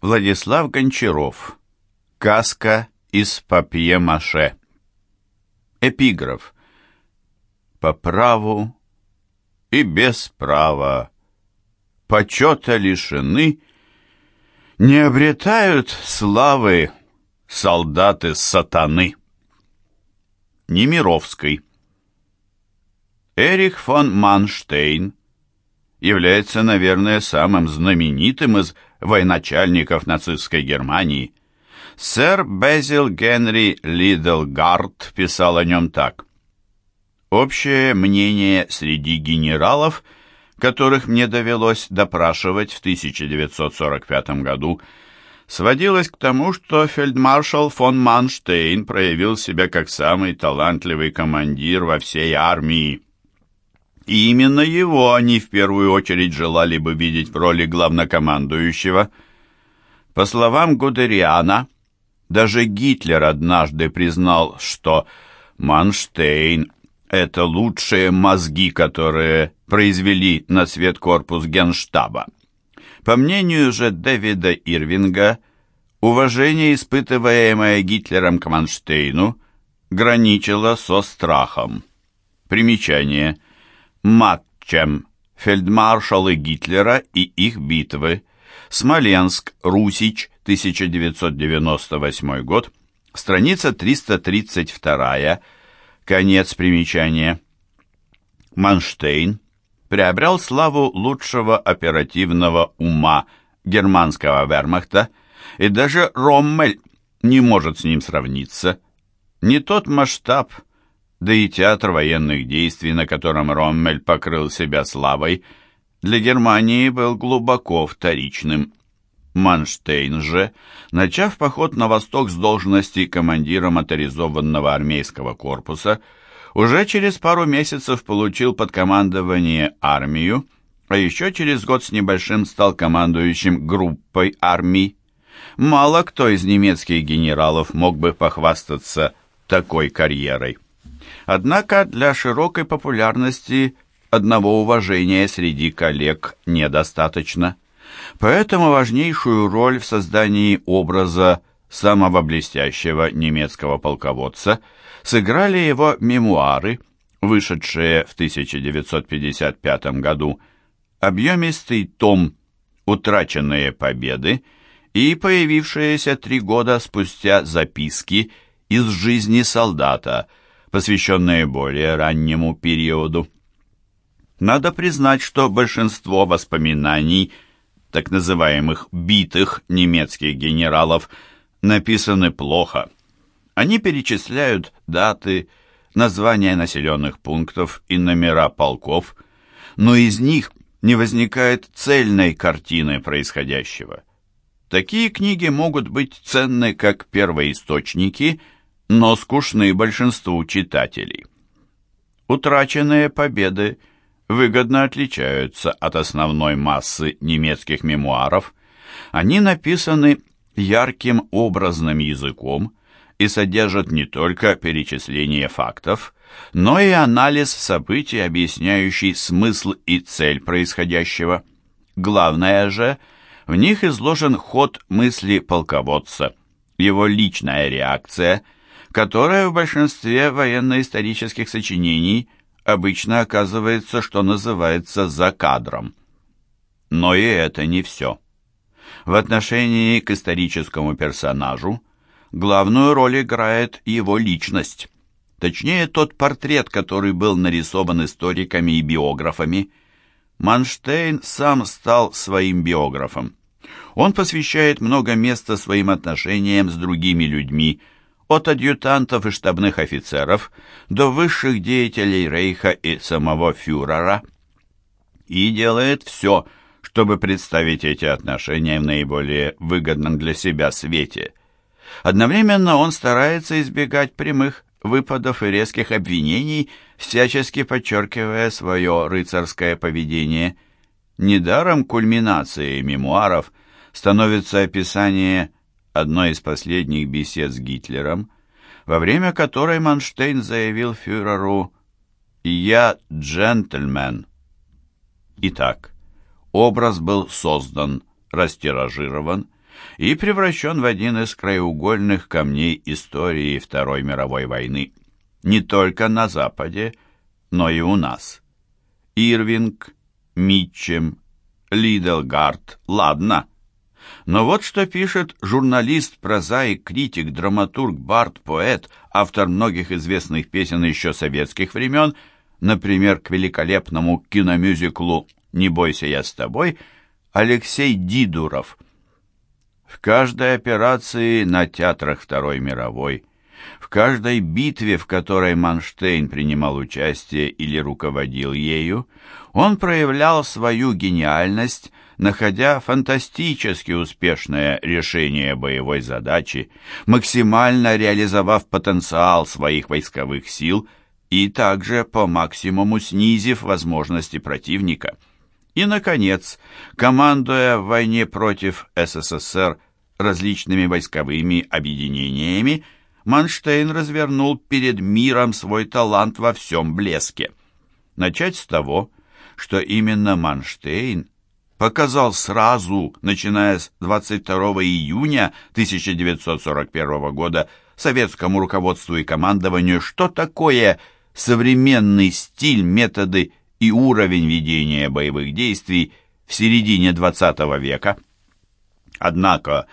Владислав Гончаров. Каска из папье-маше. Эпиграф. По праву и без права почета лишены, не обретают славы солдаты сатаны. Немировской. Эрих фон Манштейн является, наверное, самым знаменитым из военачальников нацистской Германии. Сэр Безил Генри Лидлгард писал о нем так. Общее мнение среди генералов, которых мне довелось допрашивать в 1945 году, сводилось к тому, что фельдмаршал фон Манштейн проявил себя как самый талантливый командир во всей армии. И именно его они в первую очередь желали бы видеть в роли главнокомандующего. По словам Гудериана, даже Гитлер однажды признал, что Манштейн – это лучшие мозги, которые произвели на свет корпус Генштаба. По мнению же Дэвида Ирвинга, уважение, испытываемое Гитлером к Манштейну, граничило со страхом. Примечание – матчем фельдмаршалы Гитлера и их битвы. Смоленск, Русич, 1998 год, страница 332, конец примечания. Манштейн приобрел славу лучшего оперативного ума германского вермахта, и даже Роммель не может с ним сравниться. Не тот масштаб, да и театр военных действий, на котором Роммель покрыл себя славой, для Германии был глубоко вторичным. Манштейн же, начав поход на восток с должности командира моторизованного армейского корпуса, уже через пару месяцев получил под командование армию, а еще через год с небольшим стал командующим группой армий. Мало кто из немецких генералов мог бы похвастаться такой карьерой. Однако для широкой популярности одного уважения среди коллег недостаточно. Поэтому важнейшую роль в создании образа самого блестящего немецкого полководца сыграли его мемуары, вышедшие в 1955 году, объемистый том «Утраченные победы» и появившиеся три года спустя записки из жизни солдата – посвященные более раннему периоду. Надо признать, что большинство воспоминаний так называемых «битых» немецких генералов написаны плохо. Они перечисляют даты, названия населенных пунктов и номера полков, но из них не возникает цельной картины происходящего. Такие книги могут быть ценны как первоисточники – но скучны большинству читателей. Утраченные победы выгодно отличаются от основной массы немецких мемуаров. Они написаны ярким образным языком и содержат не только перечисление фактов, но и анализ событий, объясняющий смысл и цель происходящего. Главное же, в них изложен ход мысли полководца, его личная реакция – которая в большинстве военно-исторических сочинений обычно оказывается, что называется, за кадром. Но и это не все. В отношении к историческому персонажу главную роль играет его личность. Точнее, тот портрет, который был нарисован историками и биографами. Манштейн сам стал своим биографом. Он посвящает много места своим отношениям с другими людьми, от адъютантов и штабных офицеров до высших деятелей Рейха и самого фюрера, и делает все, чтобы представить эти отношения в наиболее выгодном для себя свете. Одновременно он старается избегать прямых выпадов и резких обвинений, всячески подчеркивая свое рыцарское поведение. Недаром кульминацией мемуаров становится описание одной из последних бесед с Гитлером, во время которой Манштейн заявил фюреру «Я джентльмен». Итак, образ был создан, растиражирован, и превращен в один из краеугольных камней истории Второй мировой войны. Не только на Западе, но и у нас. Ирвинг, Митчем, Лиделгард, ладно. Но вот что пишет журналист, прозаик, критик, драматург, бард, поэт, автор многих известных песен еще советских времен, например, к великолепному киномюзиклу «Не бойся, я с тобой», Алексей Дидуров. В каждой операции на театрах Второй мировой, в каждой битве, в которой Манштейн принимал участие или руководил ею, он проявлял свою гениальность, находя фантастически успешное решение боевой задачи, максимально реализовав потенциал своих войсковых сил и также по максимуму снизив возможности противника. И, наконец, командуя в войне против СССР различными войсковыми объединениями, Манштейн развернул перед миром свой талант во всем блеске. Начать с того, что именно Манштейн показал сразу, начиная с 22 июня 1941 года, советскому руководству и командованию, что такое современный стиль, методы и уровень ведения боевых действий в середине XX века. Однако,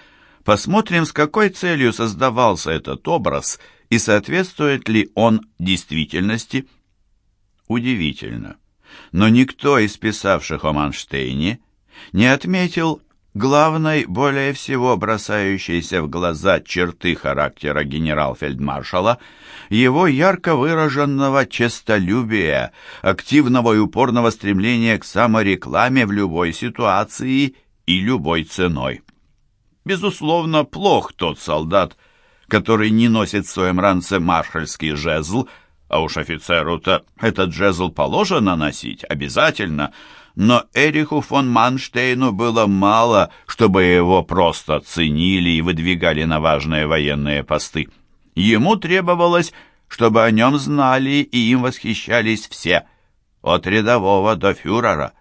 посмотрим, с какой целью создавался этот образ и соответствует ли он действительности. Удивительно но никто из писавших о Манштейне не отметил главной, более всего бросающейся в глаза черты характера генерал-фельдмаршала, его ярко выраженного честолюбия, активного и упорного стремления к саморекламе в любой ситуации и любой ценой. Безусловно, плох тот солдат, который не носит в своем ранце маршальский жезл, а уж офицеру-то этот жезл положено носить, обязательно. Но Эриху фон Манштейну было мало, чтобы его просто ценили и выдвигали на важные военные посты. Ему требовалось, чтобы о нем знали и им восхищались все, от рядового до фюрера.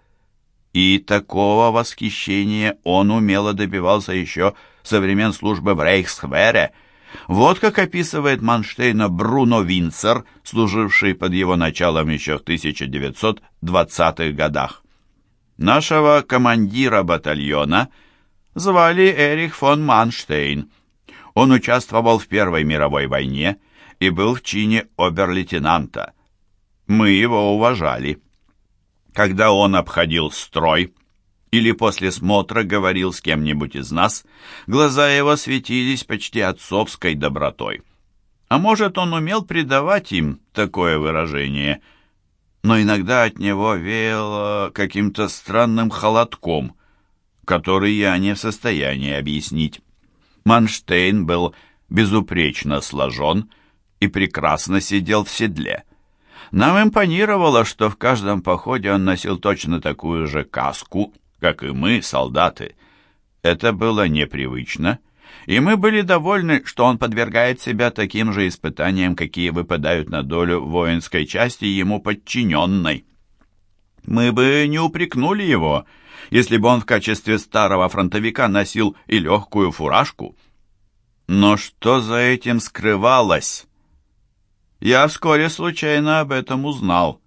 И такого восхищения он умело добивался еще со времен службы в Рейхсхвере – вот как описывает Манштейна Бруно Винцер, служивший под его началом еще в 1920-х годах. Нашего командира батальона звали Эрих фон Манштейн. Он участвовал в Первой мировой войне и был в чине обер-лейтенанта. Мы его уважали. Когда он обходил строй, или после смотра говорил с кем-нибудь из нас, глаза его светились почти отцовской добротой. А может, он умел придавать им такое выражение, но иногда от него веяло каким-то странным холодком, который я не в состоянии объяснить. Манштейн был безупречно сложен и прекрасно сидел в седле. Нам импонировало, что в каждом походе он носил точно такую же каску — как и мы, солдаты. Это было непривычно, и мы были довольны, что он подвергает себя таким же испытаниям, какие выпадают на долю воинской части ему подчиненной. Мы бы не упрекнули его, если бы он в качестве старого фронтовика носил и легкую фуражку. Но что за этим скрывалось? Я вскоре случайно об этом узнал.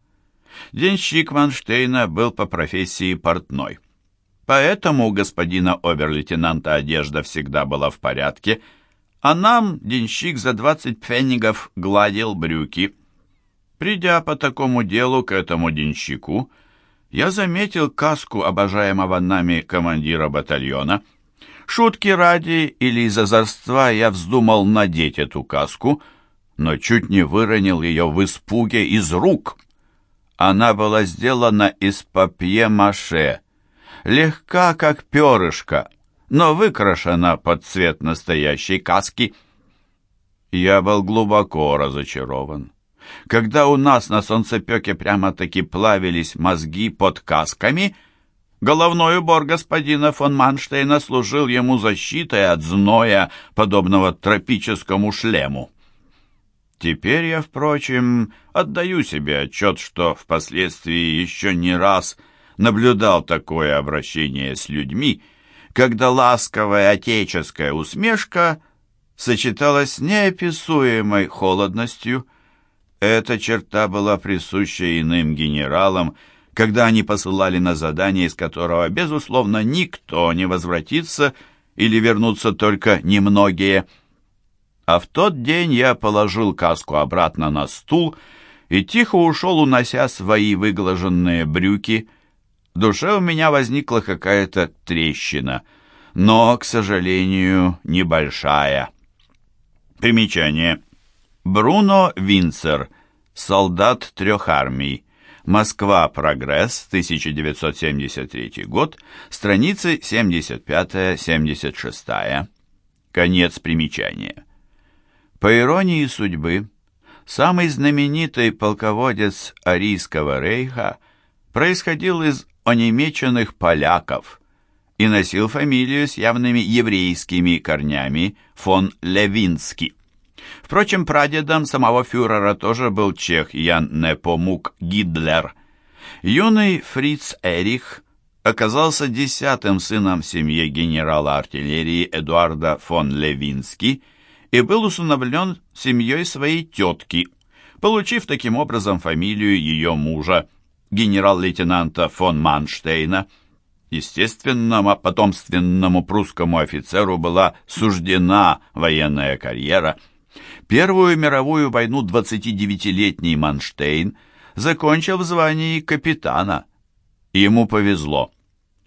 Денщик Манштейна был по профессии портной. Поэтому у господина обер-лейтенанта одежда всегда была в порядке, а нам денщик за двадцать пфеннигов гладил брюки. Придя по такому делу к этому денщику, я заметил каску обожаемого нами командира батальона. Шутки ради или из озорства я вздумал надеть эту каску, но чуть не выронил ее в испуге из рук. Она была сделана из папье-маше, легка, как перышко, но выкрашена под цвет настоящей каски. Я был глубоко разочарован. Когда у нас на солнцепеке прямо-таки плавились мозги под касками, головной убор господина фон Манштейна служил ему защитой от зноя, подобного тропическому шлему. Теперь я, впрочем, отдаю себе отчет, что впоследствии еще не раз – наблюдал такое обращение с людьми, когда ласковая отеческая усмешка сочеталась с неописуемой холодностью. Эта черта была присуща иным генералам, когда они посылали на задание, из которого, безусловно, никто не возвратится или вернутся только немногие. А в тот день я положил каску обратно на стул и тихо ушел, унося свои выглаженные брюки. Душе у меня возникла какая-то трещина, но, к сожалению, небольшая. Примечание. Бруно Винцер, солдат трех армий. Москва. Прогресс. 1973 год. Страницы 75-76. Конец примечания. По иронии судьбы, самый знаменитый полководец Арийского рейха происходил из онемеченных поляков и носил фамилию с явными еврейскими корнями фон Левинский. Впрочем, прадедом самого фюрера тоже был чех Ян Непомук Гидлер. Юный Фриц Эрих оказался десятым сыном в семье генерала артиллерии Эдуарда фон Левински и был усыновлен семьей своей тетки, получив таким образом фамилию ее мужа, генерал-лейтенанта фон Манштейна. Естественно, потомственному прусскому офицеру была суждена военная карьера – Первую мировую войну 29-летний Манштейн закончил в звании капитана. Ему повезло.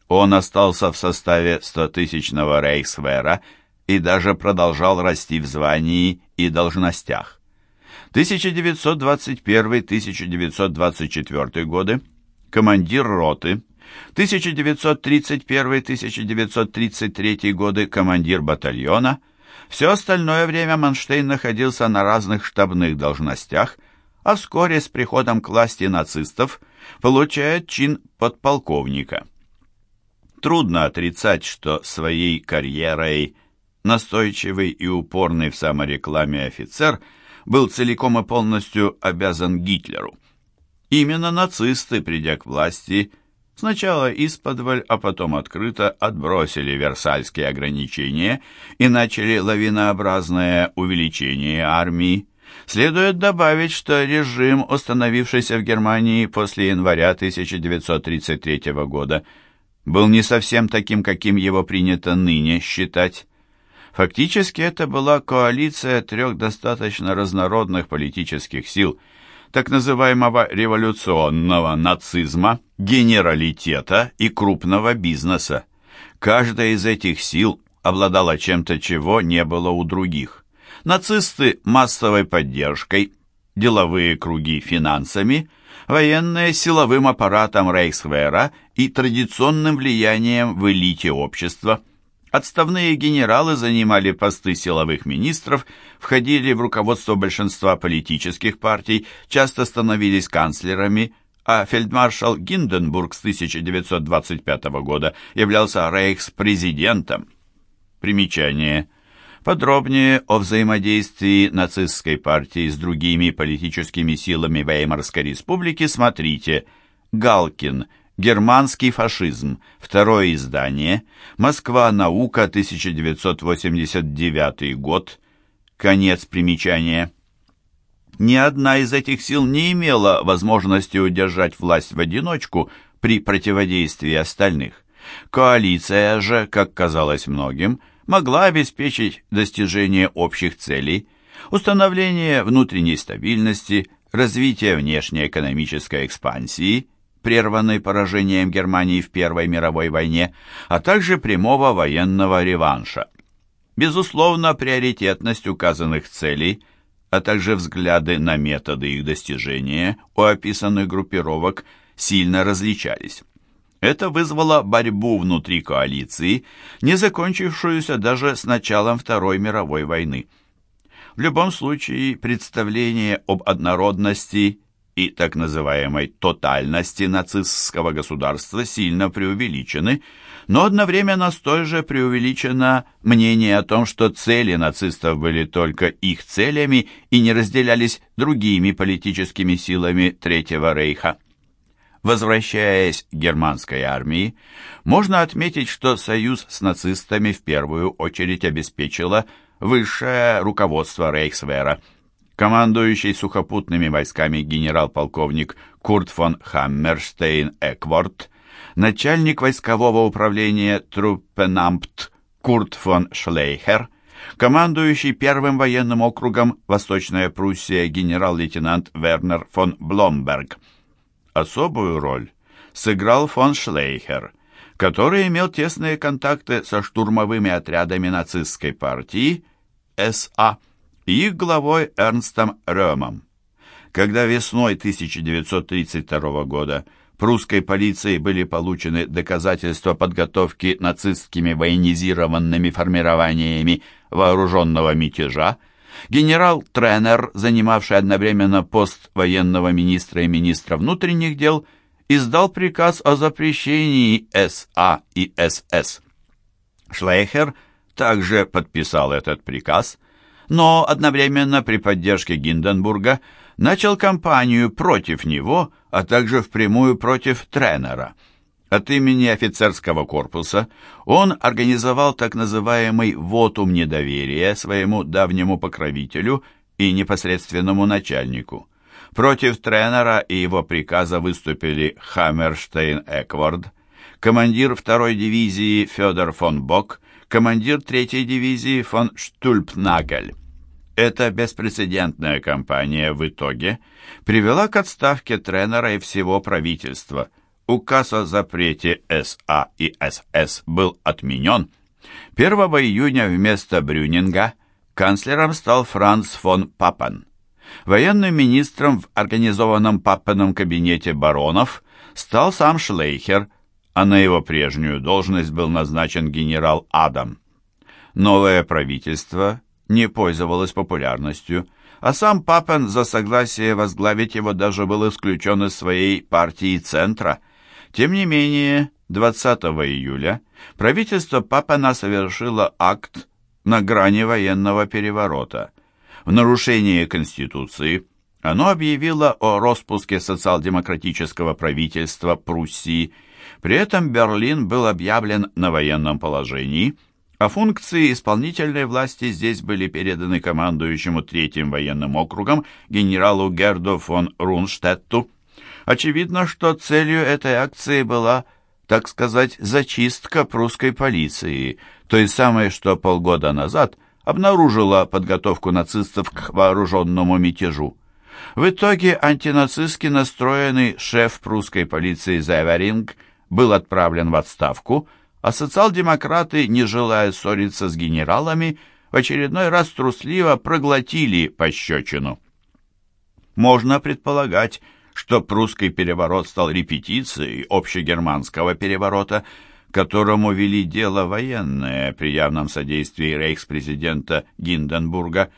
Он остался в составе 100-тысячного рейхсвера и даже продолжал расти в звании и должностях. 1921-1924 годы командир роты, 1931-1933 годы командир батальона – все остальное время Манштейн находился на разных штабных должностях, а вскоре с приходом к власти нацистов получает чин подполковника. Трудно отрицать, что своей карьерой настойчивый и упорный в саморекламе офицер был целиком и полностью обязан Гитлеру. Именно нацисты, придя к власти, Сначала исподволь, а потом открыто отбросили Версальские ограничения и начали лавинообразное увеличение армии. Следует добавить, что режим, установившийся в Германии после января 1933 года, был не совсем таким, каким его принято ныне считать. Фактически это была коалиция трех достаточно разнородных политических сил – так называемого революционного нацизма, генералитета и крупного бизнеса. Каждая из этих сил обладала чем-то, чего не было у других. Нацисты массовой поддержкой, деловые круги финансами, военные силовым аппаратом Рейхсвера и традиционным влиянием в элите общества – Отставные генералы занимали посты силовых министров, входили в руководство большинства политических партий, часто становились канцлерами, а фельдмаршал Гинденбург с 1925 года являлся рейхс-президентом. Примечание. Подробнее о взаимодействии нацистской партии с другими политическими силами Веймарской республики смотрите «Галкин. Германский фашизм. Второе издание. Москва. Наука. 1989 год. Конец примечания. Ни одна из этих сил не имела возможности удержать власть в одиночку при противодействии остальных. Коалиция же, как казалось многим, могла обеспечить достижение общих целей, установление внутренней стабильности, развитие внешней экономической экспансии – прерванной поражением Германии в Первой мировой войне, а также прямого военного реванша. Безусловно, приоритетность указанных целей, а также взгляды на методы их достижения у описанных группировок сильно различались. Это вызвало борьбу внутри коалиции, не закончившуюся даже с началом Второй мировой войны. В любом случае, представление об однородности и так называемой тотальности нацистского государства сильно преувеличены, но одновременно столь же преувеличено мнение о том, что цели нацистов были только их целями и не разделялись другими политическими силами Третьего Рейха. Возвращаясь к германской армии, можно отметить, что союз с нацистами в первую очередь обеспечило высшее руководство Рейхсвера. Командующий сухопутными войсками генерал-полковник Курт фон Хаммерштейн-Экворт, начальник войскового управления Труппенампт Курт фон Шлейхер, командующий первым военным округом Восточная Пруссия генерал-лейтенант Вернер фон Бломберг – Особую роль сыграл фон Шлейхер, который имел тесные контакты со штурмовыми отрядами нацистской партии СА и их главой Эрнстом Рёмом. Когда весной 1932 года прусской полицией были получены доказательства подготовки нацистскими военизированными формированиями вооруженного мятежа, Генерал-тренер, занимавший одновременно пост военного министра и министра внутренних дел, издал приказ о запрещении СА и СС. Шлейхер также подписал этот приказ, но одновременно при поддержке Гинденбурга начал кампанию против него, а также впрямую против тренера – от имени офицерского корпуса он организовал так называемый «вотум недоверия» своему давнему покровителю и непосредственному начальнику. Против тренера и его приказа выступили Хаммерштейн Эквард, командир второй дивизии Федор фон Бок, командир третьей дивизии фон Штульпнагель. Эта беспрецедентная кампания в итоге привела к отставке тренера и всего правительства – указ о запрете СА и СС был отменен, 1 июня вместо Брюнинга канцлером стал Франц фон Папен. Военным министром в организованном Паппеном кабинете баронов стал сам Шлейхер, а на его прежнюю должность был назначен генерал Адам. Новое правительство не пользовалось популярностью, а сам Папен за согласие возглавить его даже был исключен из своей партии «Центра», тем не менее, 20 июля правительство Папана совершило акт на грани военного переворота. В нарушение Конституции оно объявило о распуске социал-демократического правительства Пруссии. При этом Берлин был объявлен на военном положении, а функции исполнительной власти здесь были переданы командующему Третьим военным округом генералу Герду фон Рунштетту. Очевидно, что целью этой акции была, так сказать, зачистка прусской полиции, той самой, что полгода назад обнаружила подготовку нацистов к вооруженному мятежу. В итоге антинацистски настроенный шеф прусской полиции Зайверинг был отправлен в отставку, а социал-демократы, не желая ссориться с генералами, в очередной раз трусливо проглотили пощечину. Можно предполагать, что прусский переворот стал репетицией общегерманского переворота, которому вели дело военные при явном содействии рейхспрезидента Гинденбурга.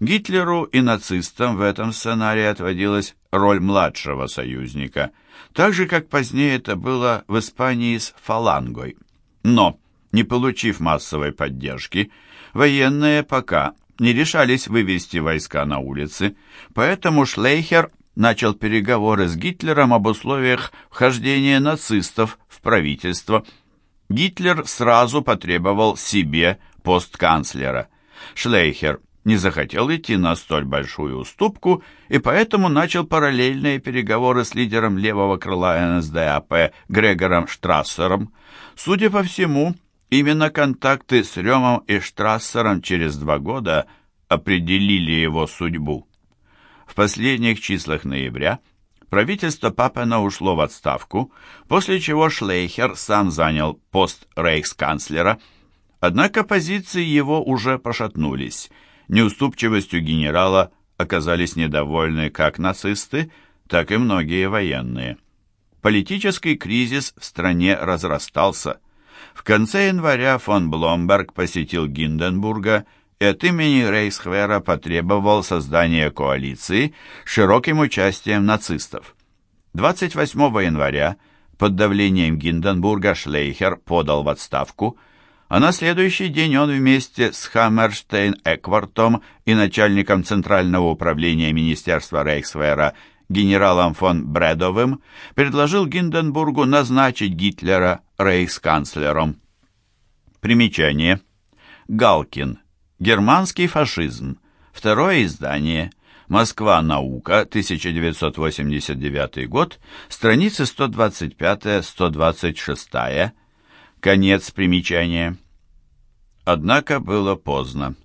Гитлеру и нацистам в этом сценарии отводилась роль младшего союзника, так же, как позднее это было в Испании с фалангой. Но, не получив массовой поддержки, военные пока не решались вывести войска на улицы, поэтому Шлейхер начал переговоры с Гитлером об условиях вхождения нацистов в правительство. Гитлер сразу потребовал себе пост канцлера. Шлейхер не захотел идти на столь большую уступку и поэтому начал параллельные переговоры с лидером левого крыла НСДАП Грегором Штрассером. Судя по всему, именно контакты с Ремом и Штрассером через два года определили его судьбу. В последних числах ноября правительство Папена ушло в отставку, после чего Шлейхер сам занял пост рейхсканцлера, однако позиции его уже пошатнулись. Неуступчивостью генерала оказались недовольны как нацисты, так и многие военные. Политический кризис в стране разрастался. В конце января фон Бломберг посетил Гинденбурга и от имени Рейхсхвера потребовал создания коалиции с широким участием нацистов. 28 января под давлением Гинденбурга Шлейхер подал в отставку, а на следующий день он вместе с Хаммерштейн Эквартом и начальником Центрального управления Министерства Рейхсвера генералом фон Бредовым, предложил Гинденбургу назначить Гитлера рейхсканцлером. Примечание. Галкин. Германский фашизм. Второе издание. Москва. Наука. 1989 год. Страницы 125-126. Конец примечания. Однако было поздно.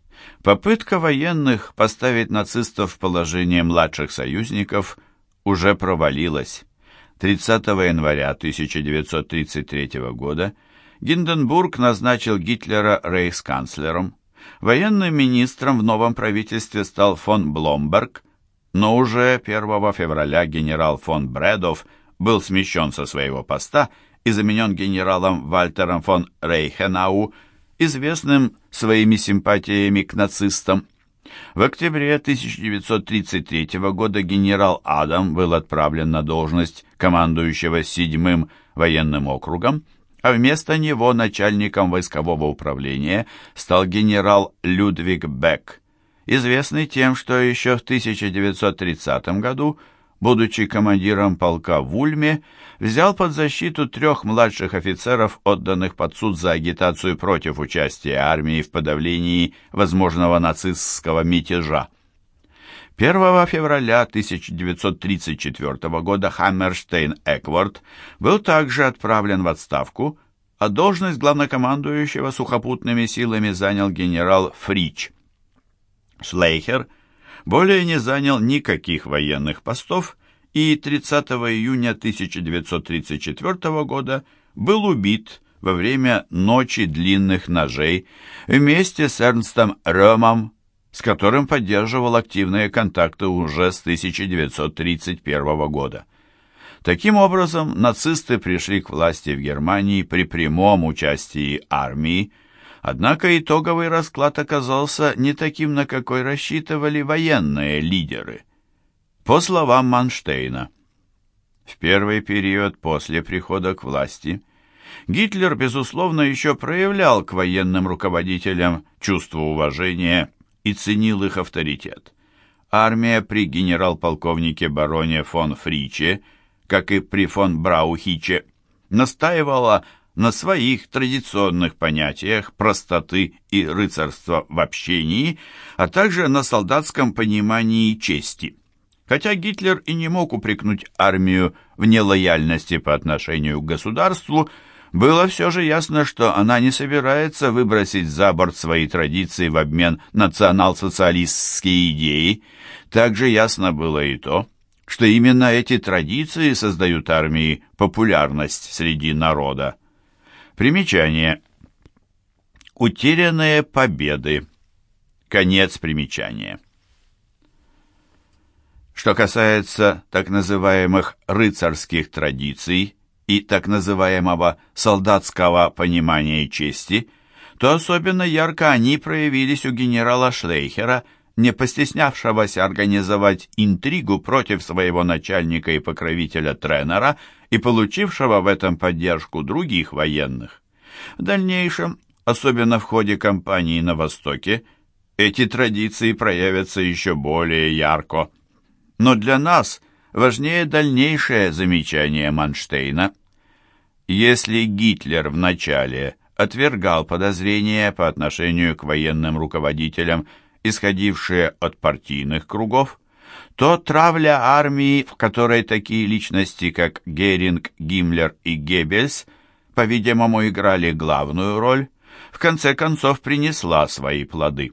Попытка военных поставить нацистов в положение младших союзников уже провалилась. 30 января 1933 года Гинденбург назначил Гитлера рейхсканцлером. Военным министром в новом правительстве стал фон Бломберг, но уже 1 февраля генерал фон Бредов был смещен со своего поста и заменен генералом Вальтером фон Рейхенау, известным своими симпатиями к нацистам. В октябре 1933 года генерал Адам был отправлен на должность командующего седьмым военным округом, а вместо него начальником войскового управления стал генерал Людвиг Бек, известный тем, что еще в 1930 году будучи командиром полка в Ульме, взял под защиту трех младших офицеров, отданных под суд за агитацию против участия армии в подавлении возможного нацистского мятежа. 1 февраля 1934 года Хаммерштейн Экворд был также отправлен в отставку, а должность главнокомандующего сухопутными силами занял генерал Фрич. Шлейхер – более не занял никаких военных постов и 30 июня 1934 года был убит во время «Ночи длинных ножей» вместе с Эрнстом Рёмом, с которым поддерживал активные контакты уже с 1931 года. Таким образом, нацисты пришли к власти в Германии при прямом участии армии, Однако итоговый расклад оказался не таким, на какой рассчитывали военные лидеры. По словам Манштейна, в первый период после прихода к власти Гитлер, безусловно, еще проявлял к военным руководителям чувство уважения и ценил их авторитет. Армия при генерал-полковнике бароне фон Фриче, как и при фон Браухиче, настаивала на своих традиционных понятиях простоты и рыцарства в общении, а также на солдатском понимании чести. Хотя Гитлер и не мог упрекнуть армию в нелояльности по отношению к государству, было все же ясно, что она не собирается выбросить за борт свои традиции в обмен национал-социалистские идеи. Также ясно было и то, что именно эти традиции создают армии популярность среди народа. Примечание. Утерянные победы. Конец примечания. Что касается так называемых рыцарских традиций и так называемого солдатского понимания чести, то особенно ярко они проявились у генерала Шлейхера, не постеснявшегося организовать интригу против своего начальника и покровителя Тренера и получившего в этом поддержку других военных. В дальнейшем, особенно в ходе кампании на Востоке, эти традиции проявятся еще более ярко. Но для нас важнее дальнейшее замечание Манштейна. Если Гитлер вначале отвергал подозрения по отношению к военным руководителям, исходившие от партийных кругов, то травля армии, в которой такие личности, как Геринг, Гиммлер и Геббельс, по-видимому, играли главную роль, в конце концов принесла свои плоды.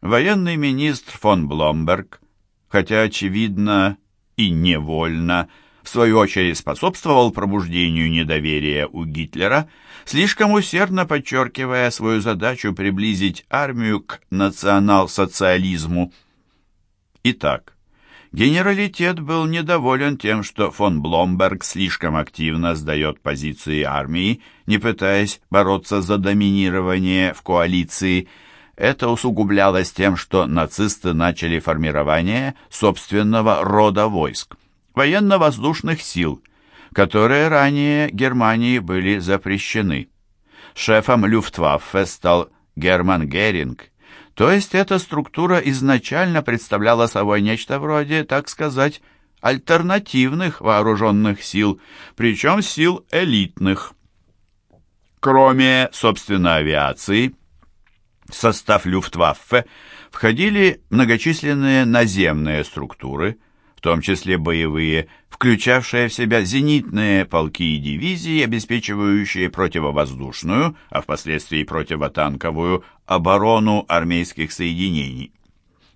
Военный министр фон Бломберг, хотя очевидно и невольно, в свою очередь способствовал пробуждению недоверия у Гитлера, слишком усердно подчеркивая свою задачу приблизить армию к национал-социализму. Итак, Генералитет был недоволен тем, что фон Бломберг слишком активно сдает позиции армии, не пытаясь бороться за доминирование в коалиции. Это усугублялось тем, что нацисты начали формирование собственного рода войск, военно-воздушных сил, которые ранее Германии были запрещены. Шефом Люфтваффе стал Герман Геринг, то есть эта структура изначально представляла собой нечто вроде, так сказать, альтернативных вооруженных сил, причем сил элитных. Кроме, собственно, авиации, в состав Люфтваффе входили многочисленные наземные структуры, в том числе боевые, включавшие в себя зенитные полки и дивизии, обеспечивающие противовоздушную, а впоследствии противотанковую, оборону армейских соединений.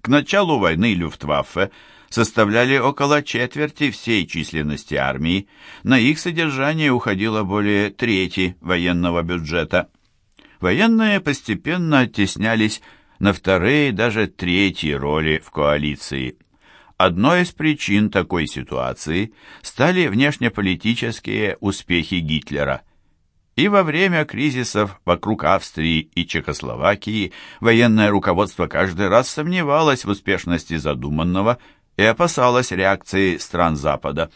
К началу войны Люфтваффе составляли около четверти всей численности армии, на их содержание уходило более трети военного бюджета. Военные постепенно оттеснялись на вторые, даже третьи роли в коалиции. Одной из причин такой ситуации стали внешнеполитические успехи Гитлера. И во время кризисов вокруг Австрии и Чехословакии военное руководство каждый раз сомневалось в успешности задуманного и опасалось реакции стран Запада.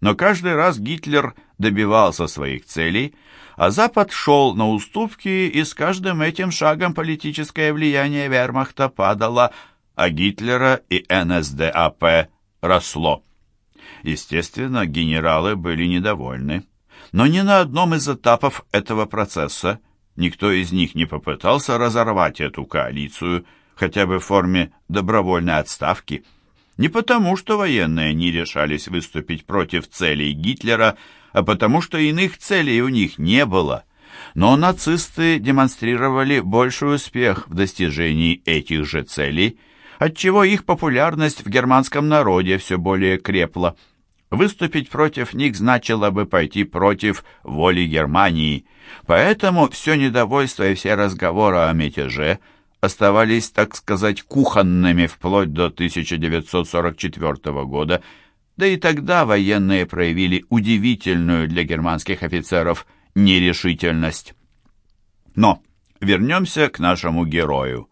Но каждый раз Гитлер добивался своих целей, а Запад шел на уступки, и с каждым этим шагом политическое влияние вермахта падало, а Гитлера и НСДАП росло. Естественно, генералы были недовольны. Но ни на одном из этапов этого процесса никто из них не попытался разорвать эту коалицию, хотя бы в форме добровольной отставки. Не потому, что военные не решались выступить против целей Гитлера, а потому что иных целей у них не было. Но нацисты демонстрировали больший успех в достижении этих же целей, отчего их популярность в германском народе все более крепла. Выступить против них значило бы пойти против воли Германии, поэтому все недовольство и все разговоры о мятеже – оставались, так сказать, кухонными вплоть до 1944 года, да и тогда военные проявили удивительную для германских офицеров нерешительность. Но вернемся к нашему герою.